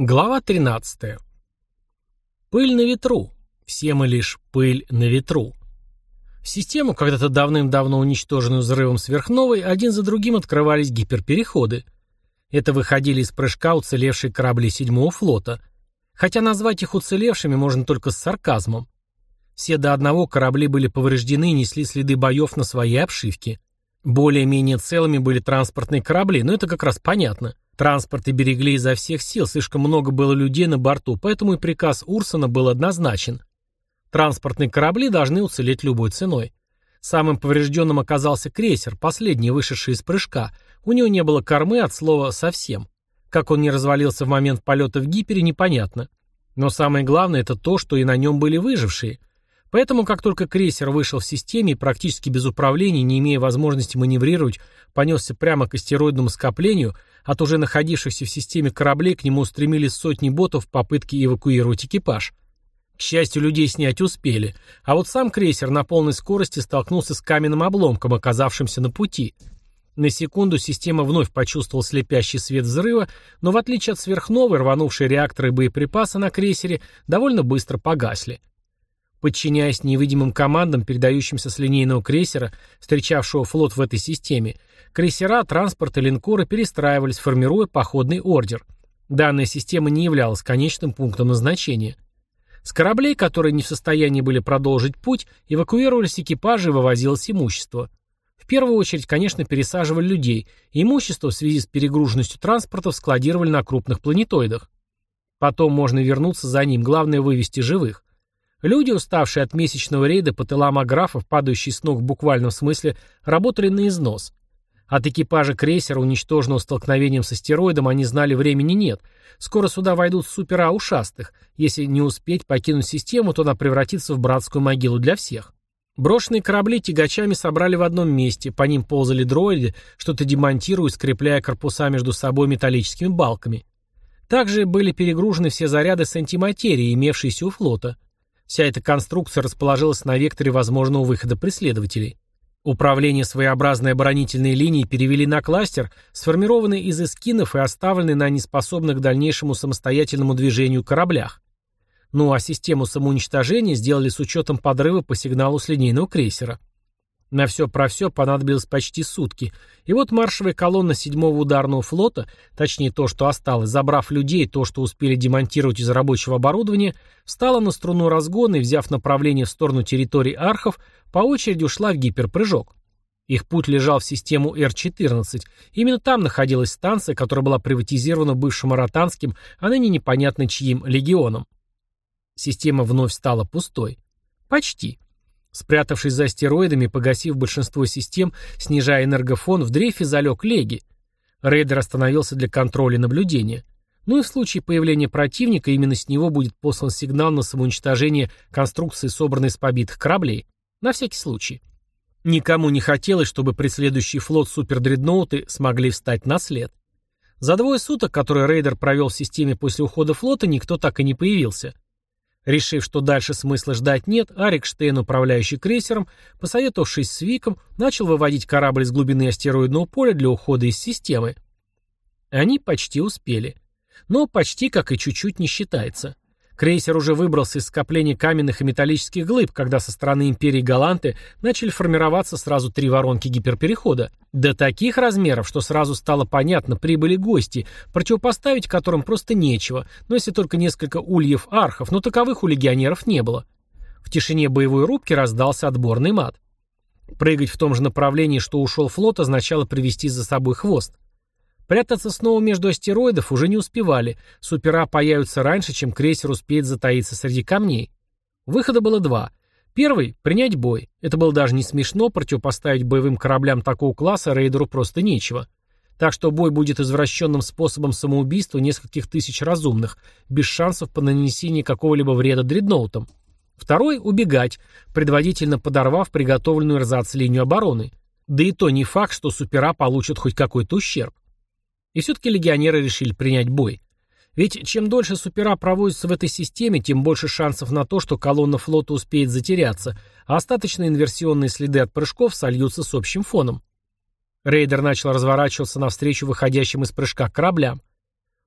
Глава 13. Пыль на ветру. Все мы лишь пыль на ветру. Систему, когда-то давным-давно уничтоженную взрывом сверхновой, один за другим открывались гиперпереходы. Это выходили из прыжка уцелевшие корабли седьмого флота. Хотя назвать их уцелевшими можно только с сарказмом. Все до одного корабли были повреждены и несли следы боев на своей обшивке. Более-менее целыми были транспортные корабли, но это как раз понятно – Транспорты берегли изо всех сил, слишком много было людей на борту, поэтому и приказ Урсона был однозначен. Транспортные корабли должны уцелеть любой ценой. Самым поврежденным оказался крейсер, последний, вышедший из прыжка. У него не было кормы от слова «совсем». Как он не развалился в момент полета в гипере, непонятно. Но самое главное это то, что и на нем были выжившие. Поэтому, как только крейсер вышел в системе и практически без управления, не имея возможности маневрировать, понесся прямо к астероидному скоплению, от уже находившихся в системе кораблей к нему устремились сотни ботов в попытке эвакуировать экипаж. К счастью, людей снять успели, а вот сам крейсер на полной скорости столкнулся с каменным обломком, оказавшимся на пути. На секунду система вновь почувствовала слепящий свет взрыва, но в отличие от сверхновой, рванувшие реакторы и боеприпасы на крейсере довольно быстро погасли. Подчиняясь невидимым командам, передающимся с линейного крейсера, встречавшего флот в этой системе, крейсера, транспорт и линкоры перестраивались, формируя походный ордер. Данная система не являлась конечным пунктом назначения. С кораблей, которые не в состоянии были продолжить путь, эвакуировались экипажи и вывозилось имущество. В первую очередь, конечно, пересаживали людей, имущество в связи с перегруженностью транспортов складировали на крупных планетоидах. Потом можно вернуться за ним, главное вывести живых. Люди, уставшие от месячного рейда по тылам аграфов, падающие с ног в буквальном смысле, работали на износ. От экипажа крейсера, уничтоженного столкновением с астероидом, они знали времени нет. Скоро сюда войдут супера ушастых. Если не успеть покинуть систему, то она превратится в братскую могилу для всех. Брошенные корабли тягачами собрали в одном месте, по ним ползали дроиды, что-то демонтируя, скрепляя корпуса между собой металлическими балками. Также были перегружены все заряды с антиматерией, имевшиеся у флота. Вся эта конструкция расположилась на векторе возможного выхода преследователей. Управление своеобразной оборонительной линией перевели на кластер, сформированный из эскинов и оставленный на неспособных к дальнейшему самостоятельному движению кораблях. Ну а систему самоуничтожения сделали с учетом подрыва по сигналу с линейного крейсера. На все про все понадобилось почти сутки, и вот маршевая колонна седьмого ударного флота, точнее то, что осталось, забрав людей то, что успели демонтировать из рабочего оборудования, встала на струну разгона и, взяв направление в сторону территории архов, по очереди ушла в гиперпрыжок. Их путь лежал в систему Р-14. Именно там находилась станция, которая была приватизирована бывшим аратанским, а ныне непонятно чьим, легионом. Система вновь стала пустой. Почти. Спрятавшись за астероидами, погасив большинство систем, снижая энергофон, в дрейфе залег Леги. Рейдер остановился для контроля наблюдения. Ну и в случае появления противника именно с него будет послан сигнал на самоуничтожение конструкции, собранной из побитых кораблей. На всякий случай. Никому не хотелось, чтобы преследующий флот супердредноуты смогли встать на след. За двое суток, которые рейдер провел в системе после ухода флота, никто так и не появился. Решив, что дальше смысла ждать нет, Арик Штейн, управляющий крейсером, посоветовавшись с Виком, начал выводить корабль из глубины астероидного поля для ухода из системы. Они почти успели. Но почти, как и чуть-чуть, не считается. Крейсер уже выбрался из скопления каменных и металлических глыб, когда со стороны империи Галанты начали формироваться сразу три воронки гиперперехода. До таких размеров, что сразу стало понятно, прибыли гости, противопоставить которым просто нечего, но если только несколько ульев архов, но таковых у легионеров не было. В тишине боевой рубки раздался отборный мат. Прыгать в том же направлении, что ушел флот, означало привести за собой хвост. Прятаться снова между астероидов уже не успевали. Супера появятся раньше, чем крейсер успеет затаиться среди камней. Выхода было два. Первый — принять бой. Это было даже не смешно, противопоставить боевым кораблям такого класса рейдеру просто нечего. Так что бой будет извращенным способом самоубийства нескольких тысяч разумных, без шансов по нанесению какого-либо вреда дредноутам. Второй — убегать, предварительно подорвав приготовленную эрзац-линию обороны. Да и то не факт, что супера получат хоть какой-то ущерб. И все-таки легионеры решили принять бой. Ведь чем дольше супера проводятся в этой системе, тем больше шансов на то, что колонна флота успеет затеряться, а остаточные инверсионные следы от прыжков сольются с общим фоном. Рейдер начал разворачиваться навстречу выходящим из прыжка кораблям.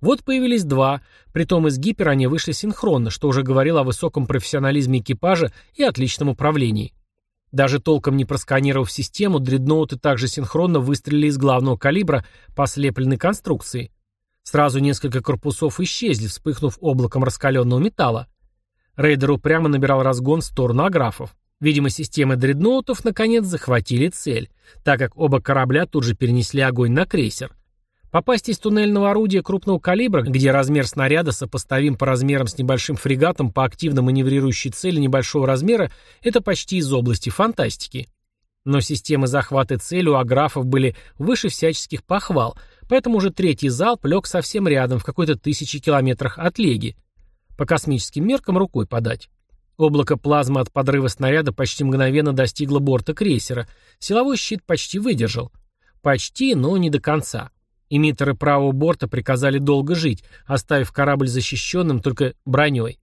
Вот появились два, притом из гипера они вышли синхронно, что уже говорило о высоком профессионализме экипажа и отличном управлении. Даже толком не просканировав систему, дредноуты также синхронно выстрелили из главного калибра по слепленной конструкции. Сразу несколько корпусов исчезли, вспыхнув облаком раскаленного металла. Рейдер упрямо набирал разгон в сторону аграфов. Видимо, системы дредноутов наконец захватили цель, так как оба корабля тут же перенесли огонь на крейсер. Попасть из туннельного орудия крупного калибра, где размер снаряда сопоставим по размерам с небольшим фрегатом по активно маневрирующей цели небольшого размера, это почти из области фантастики. Но системы захвата цели у аграфов были выше всяческих похвал, поэтому уже третий залп лег совсем рядом, в какой-то тысячи километрах от Леги. По космическим меркам рукой подать. Облако плазмы от подрыва снаряда почти мгновенно достигло борта крейсера. Силовой щит почти выдержал. Почти, но не до конца. Эмиттеры правого борта приказали долго жить, оставив корабль защищенным только броней.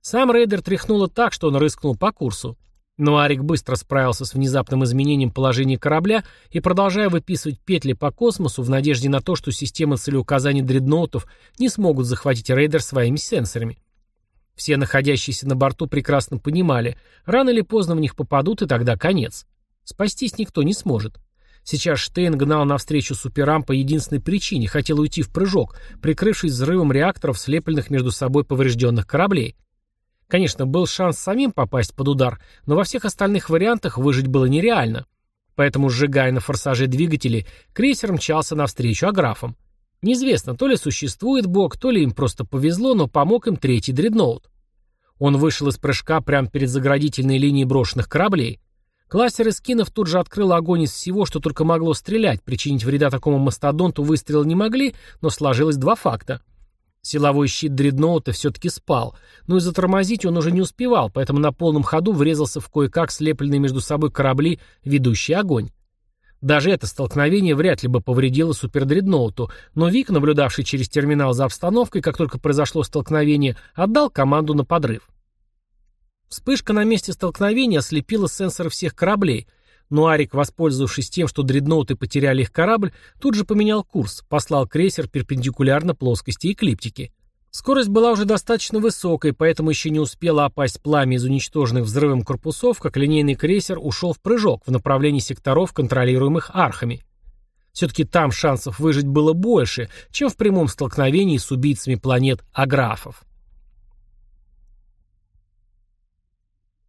Сам рейдер тряхнуло так, что он рыскнул по курсу. Но Арик быстро справился с внезапным изменением положения корабля и, продолжая выписывать петли по космосу в надежде на то, что системы целеуказаний дредноутов не смогут захватить рейдер своими сенсорами. Все находящиеся на борту прекрасно понимали, рано или поздно в них попадут, и тогда конец. Спастись никто не сможет. Сейчас Штейн гнал навстречу суперам по единственной причине, хотел уйти в прыжок, прикрывшись взрывом реакторов, слепленных между собой поврежденных кораблей. Конечно, был шанс самим попасть под удар, но во всех остальных вариантах выжить было нереально. Поэтому, сжигая на форсаже двигатели, крейсер мчался навстречу аграфам. Неизвестно, то ли существует бог, то ли им просто повезло, но помог им третий дредноут. Он вышел из прыжка прямо перед заградительной линией брошенных кораблей. Кластер эскинов тут же открыл огонь из всего, что только могло стрелять. Причинить вреда такому мастодонту выстрелы не могли, но сложилось два факта. Силовой щит дредноута все-таки спал, но и затормозить он уже не успевал, поэтому на полном ходу врезался в кое-как слепленные между собой корабли, ведущий огонь. Даже это столкновение вряд ли бы повредило супердредноуту, но Вик, наблюдавший через терминал за обстановкой, как только произошло столкновение, отдал команду на подрыв. Вспышка на месте столкновения ослепила сенсоры всех кораблей, но Арик, воспользовавшись тем, что дредноуты потеряли их корабль, тут же поменял курс, послал крейсер перпендикулярно плоскости эклиптики. Скорость была уже достаточно высокой, поэтому еще не успела опасть пламя из уничтоженных взрывом корпусов, как линейный крейсер ушел в прыжок в направлении секторов, контролируемых архами. Все-таки там шансов выжить было больше, чем в прямом столкновении с убийцами планет Аграфов.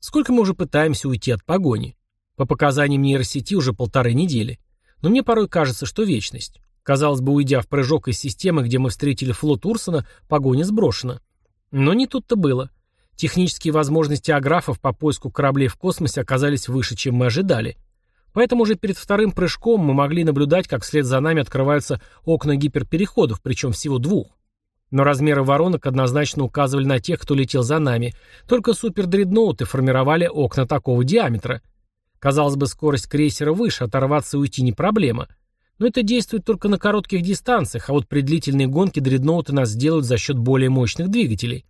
Сколько мы уже пытаемся уйти от погони? По показаниям нейросети уже полторы недели. Но мне порой кажется, что вечность. Казалось бы, уйдя в прыжок из системы, где мы встретили флот Урсона, погоня сброшена. Но не тут-то было. Технические возможности аграфов по поиску кораблей в космосе оказались выше, чем мы ожидали. Поэтому уже перед вторым прыжком мы могли наблюдать, как вслед за нами открываются окна гиперпереходов, причем всего двух. Но размеры воронок однозначно указывали на тех, кто летел за нами. Только супердредноуты формировали окна такого диаметра. Казалось бы, скорость крейсера выше, оторваться и уйти не проблема. Но это действует только на коротких дистанциях, а вот при длительной гонке дредноуты нас сделают за счет более мощных двигателей.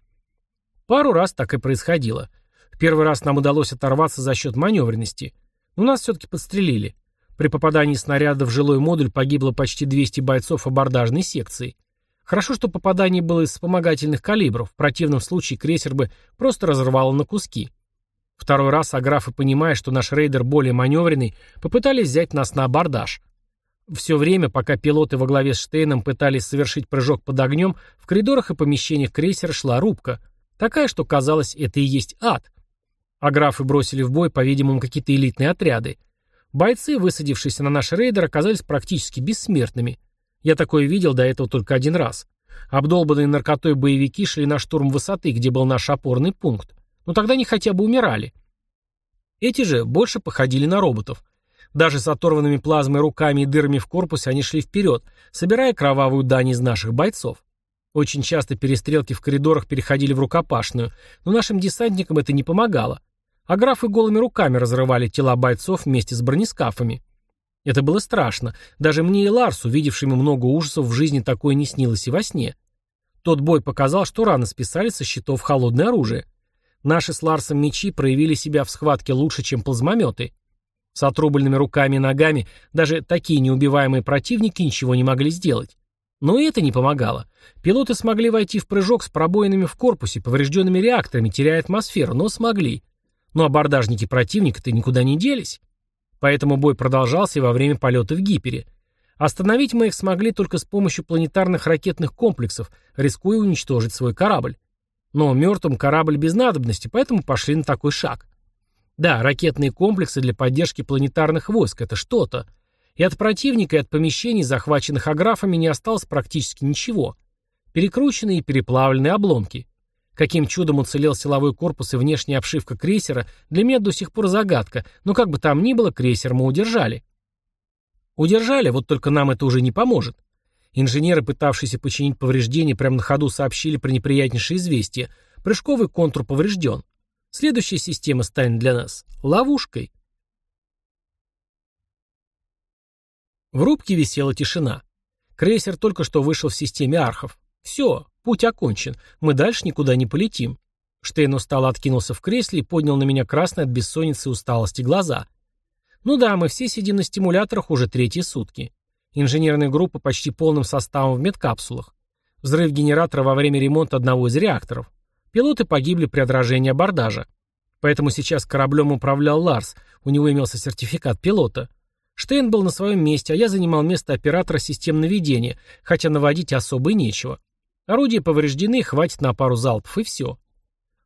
Пару раз так и происходило. В первый раз нам удалось оторваться за счет маневренности. Но нас все-таки подстрелили. При попадании снаряда в жилой модуль погибло почти 200 бойцов абордажной секции. Хорошо, что попадание было из вспомогательных калибров, в противном случае крейсер бы просто разорвало на куски. Второй раз аграфы, понимая, что наш рейдер более маневренный, попытались взять нас на абордаж. Все время, пока пилоты во главе с Штейном пытались совершить прыжок под огнем, в коридорах и помещениях крейсера шла рубка. Такая, что казалось, это и есть ад. А графы бросили в бой, по-видимому, какие-то элитные отряды. Бойцы, высадившиеся на наш рейдер, оказались практически бессмертными. Я такое видел до этого только один раз. Обдолбанные наркотой боевики шли на штурм высоты, где был наш опорный пункт. Но тогда они хотя бы умирали. Эти же больше походили на роботов – даже с оторванными плазмой руками и дырами в корпусе они шли вперед, собирая кровавую дань из наших бойцов. Очень часто перестрелки в коридорах переходили в рукопашную, но нашим десантникам это не помогало. А графы голыми руками разрывали тела бойцов вместе с бронескафами. Это было страшно. Даже мне и Ларсу, видевшему много ужасов, в жизни такое не снилось и во сне. Тот бой показал, что рано списали со счетов холодное оружие. Наши с Ларсом мечи проявили себя в схватке лучше, чем плазмометы. С отрубленными руками и ногами даже такие неубиваемые противники ничего не могли сделать. Но и это не помогало. Пилоты смогли войти в прыжок с пробоинами в корпусе, поврежденными реакторами, теряя атмосферу, но смогли. Но абордажники противника-то никуда не делись. Поэтому бой продолжался и во время полета в Гипере. Остановить мы их смогли только с помощью планетарных ракетных комплексов, рискуя уничтожить свой корабль. Но мертвым корабль без надобности, поэтому пошли на такой шаг. Да, ракетные комплексы для поддержки планетарных войск – это что-то. И от противника, и от помещений, захваченных аграфами, не осталось практически ничего. Перекрученные и переплавленные обломки. Каким чудом уцелел силовой корпус и внешняя обшивка крейсера, для меня до сих пор загадка, но как бы там ни было, крейсер мы удержали. Удержали, вот только нам это уже не поможет. Инженеры, пытавшиеся починить повреждения, прямо на ходу сообщили про неприятнейшее известие. Прыжковый контур поврежден. Следующая система станет для нас ловушкой. В рубке висела тишина. Крейсер только что вышел в системе архов. Все, путь окончен. Мы дальше никуда не полетим. Штейн устало откинулся в кресле и поднял на меня красные от бессонницы и усталости глаза. Ну да, мы все сидим на стимуляторах уже третьи сутки. Инженерная группа почти полным составом в медкапсулах. Взрыв генератора во время ремонта одного из реакторов. Пилоты погибли при отражении абордажа. Поэтому сейчас кораблем управлял Ларс, у него имелся сертификат пилота. Штейн был на своем месте, а я занимал место оператора систем наведения, хотя наводить особо и нечего. Орудия повреждены, хватит на пару залпов, и все.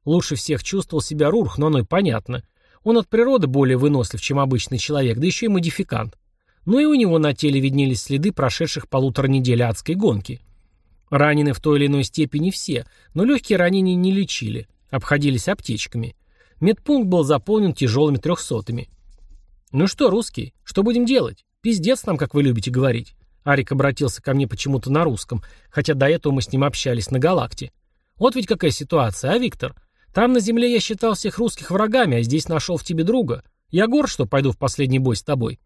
Лучше всех чувствовал себя Рурх, но оно и понятно. Он от природы более вынослив, чем обычный человек, да еще и модификант. Но и у него на теле виднелись следы прошедших полутора недель адской гонки. Ранены в той или иной степени все, но легкие ранения не лечили, обходились аптечками. Медпункт был заполнен тяжелыми трехсотыми. «Ну что, русский, что будем делать? Пиздец нам, как вы любите говорить». Арик обратился ко мне почему-то на русском, хотя до этого мы с ним общались на галакте. «Вот ведь какая ситуация, а, Виктор? Там на земле я считал всех русских врагами, а здесь нашел в тебе друга. Я гор, что пойду в последний бой с тобой».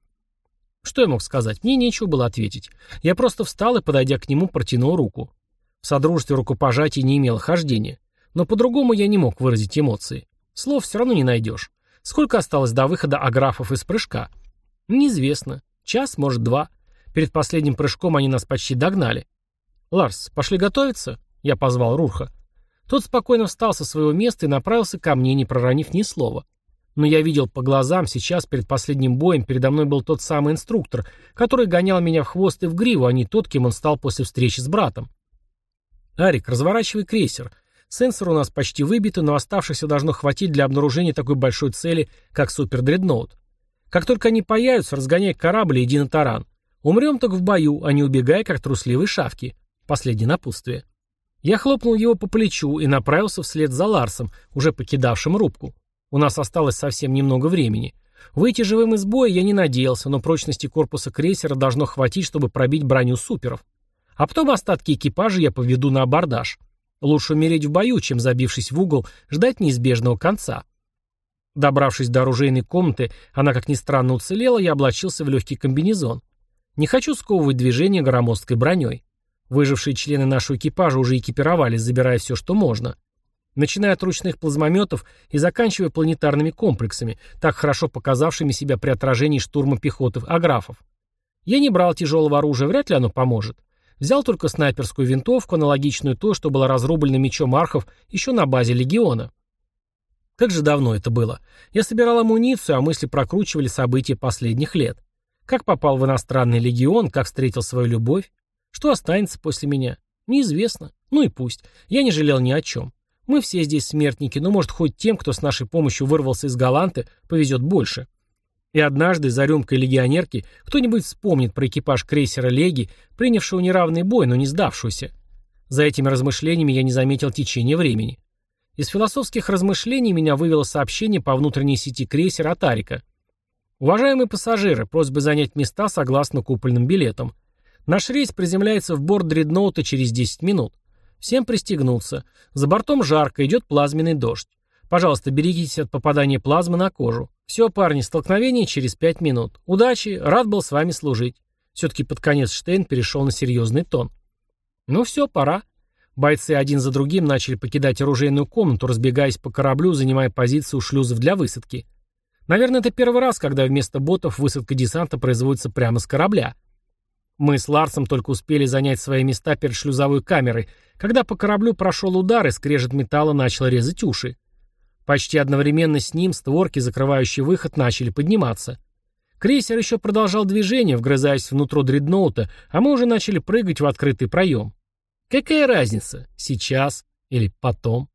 Что я мог сказать? Мне нечего было ответить. Я просто встал и, подойдя к нему, протянул руку. В содружестве рукопожатия не имело хождения. Но по-другому я не мог выразить эмоции. Слов все равно не найдешь. Сколько осталось до выхода аграфов из прыжка? Неизвестно. Час, может, два. Перед последним прыжком они нас почти догнали. «Ларс, пошли готовиться?» Я позвал Рурха. Тот спокойно встал со своего места и направился ко мне, не проронив ни слова. Но я видел по глазам, сейчас перед последним боем передо мной был тот самый инструктор, который гонял меня в хвост и в гриву, а не тот, кем он стал после встречи с братом. «Арик, разворачивай крейсер. Сенсоры у нас почти выбиты, но оставшихся должно хватить для обнаружения такой большой цели, как супердредноут. Как только они появятся, разгоняй корабль и иди на таран. Умрем так в бою, а не убегая, как трусливые шавки. Последнее напутствие. Я хлопнул его по плечу и направился вслед за Ларсом, уже покидавшим рубку. У нас осталось совсем немного времени. Выйти живым из боя я не надеялся, но прочности корпуса крейсера должно хватить, чтобы пробить броню суперов. А потом остатки экипажа я поведу на абордаж. Лучше умереть в бою, чем, забившись в угол, ждать неизбежного конца. Добравшись до оружейной комнаты, она, как ни странно, уцелела, я облачился в легкий комбинезон. Не хочу сковывать движение громоздкой броней. Выжившие члены нашего экипажа уже экипировались, забирая все, что можно. Начиная от ручных плазмометов и заканчивая планетарными комплексами, так хорошо показавшими себя при отражении штурма пехоты аграфов. Я не брал тяжелого оружия, вряд ли оно поможет. Взял только снайперскую винтовку, аналогичную той, что была разрублена мечом архов еще на базе легиона. Как же давно это было. Я собирал амуницию, а мысли прокручивали события последних лет. Как попал в иностранный легион, как встретил свою любовь. Что останется после меня? Неизвестно. Ну и пусть. Я не жалел ни о чем. Мы все здесь смертники, но может хоть тем, кто с нашей помощью вырвался из Галанты, повезет больше. И однажды за рюмкой легионерки кто-нибудь вспомнит про экипаж крейсера Леги, принявшего неравный бой, но не сдавшегося. За этими размышлениями я не заметил течения времени. Из философских размышлений меня вывело сообщение по внутренней сети крейсера от. Уважаемые пассажиры, просьба занять места согласно купольным билетам. Наш рейс приземляется в борт дредноута через 10 минут. Всем пристегнуться. За бортом жарко, идет плазменный дождь. Пожалуйста, берегитесь от попадания плазмы на кожу. Все, парни, столкновение через пять минут. Удачи, рад был с вами служить. Все-таки под конец Штейн перешел на серьезный тон. Ну все, пора. Бойцы один за другим начали покидать оружейную комнату, разбегаясь по кораблю, занимая позицию у шлюзов для высадки. Наверное, это первый раз, когда вместо ботов высадка десанта производится прямо с корабля. Мы с Ларсом только успели занять свои места перед шлюзовой камерой, когда по кораблю прошел удар и скрежет металла начал резать уши. Почти одновременно с ним створки, закрывающие выход, начали подниматься. Крейсер еще продолжал движение, вгрызаясь внутрь дредноута, а мы уже начали прыгать в открытый проем. Какая разница, сейчас или потом?